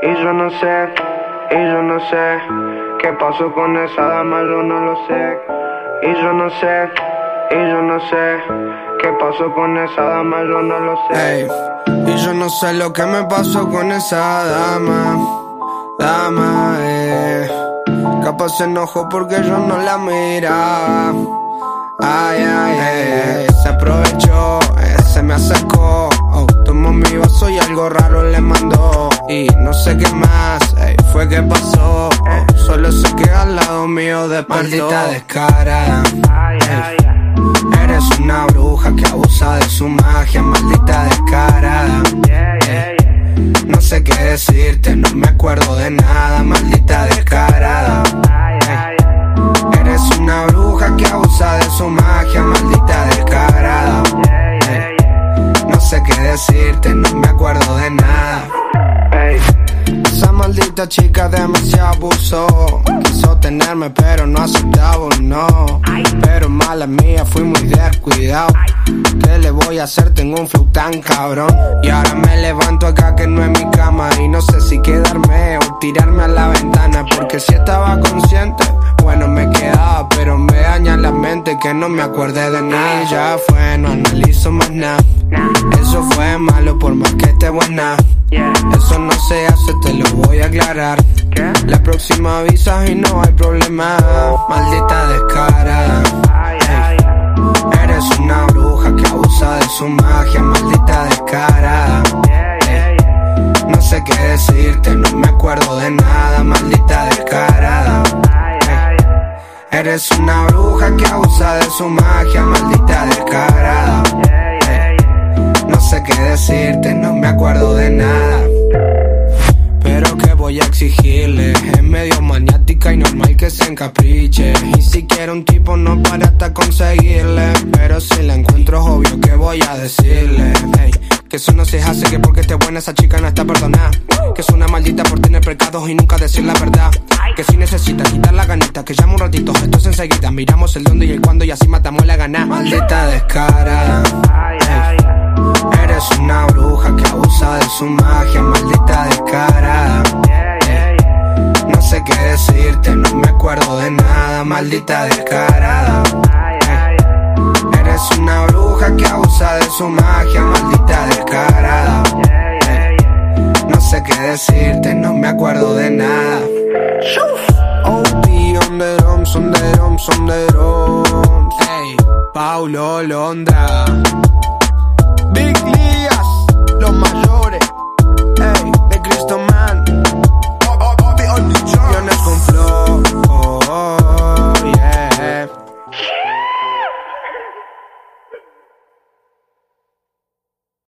Y yo no sé, y yo no sé qué pasó con esa dama, yo no lo sé. Y yo no sé, y yo no sé qué pasó con esa dama, yo no lo sé. Y yo no sé lo que me pasó con esa dama, dama, eh. Capaz se enojó porque yo no la miraba. Ay, ay, ay, sé qué más ey, fue que pasó. Oh, solo sé que al lado mío despertó. Maldita descarada. Eres una bruja que abusa de su magia, maldita descarada. Yeah. No sé qué decirte, no me acuerdo de nada, maldita descarada. Ay. Eres una bruja que abusa de su magia, maldita descarada. No sé qué decirte, no me acuerdo de nada. Maldita chica demasiado abusó. Quiso tenerme, pero no aceptaba, no. Pero mala mía, fui muy descuidado. ¿Qué le voy a hacer? Tengo un flow tan cabrón. Y ahora me levanto acá que no es mi cama. Y no sé si quedarme o tirarme a la ventana. Porque si estaba consciente, bueno me quedaba. Pero me daña la mente que no me acuerde de nada. Ya fue, no analizo más nada. Eso fue malo por más que esté buena. Eso no se hace, te lo aclarar. La próxima avisas y no hay problema. Maldita ay, ay. Eres una bruja que abusa de su magia. Maldita yeah, yeah. No sé qué decirte, no me acuerdo de nada. Maldita descarada. Eres una bruja que abusa de su magia. Maldita descarada. No sé qué decirte, no me acuerdo de nada. Y normal que se encapriche. Y si quiero un tipo no para hasta conseguirle. Pero si la encuentro es obvio que voy a decirle. Que eso no se hace, que porque esté buena esa chica no está perdonada. Que es una maldita por tener pecados y nunca decir la verdad. Que si necesita quitar la ganita, que llama un ratito, esto es enseguida. Miramos el dónde y el cuándo y así matamos la gana. Maldita descarada. Acuerdo de nada, maldita descarada. Ay. Eres una bruja que abusa de su magia, maldita descarada. Yeah. No sé qué decirte, no me acuerdo de nada. OP on the drums, on the drums, on the drums. Ey, Paulo Londra.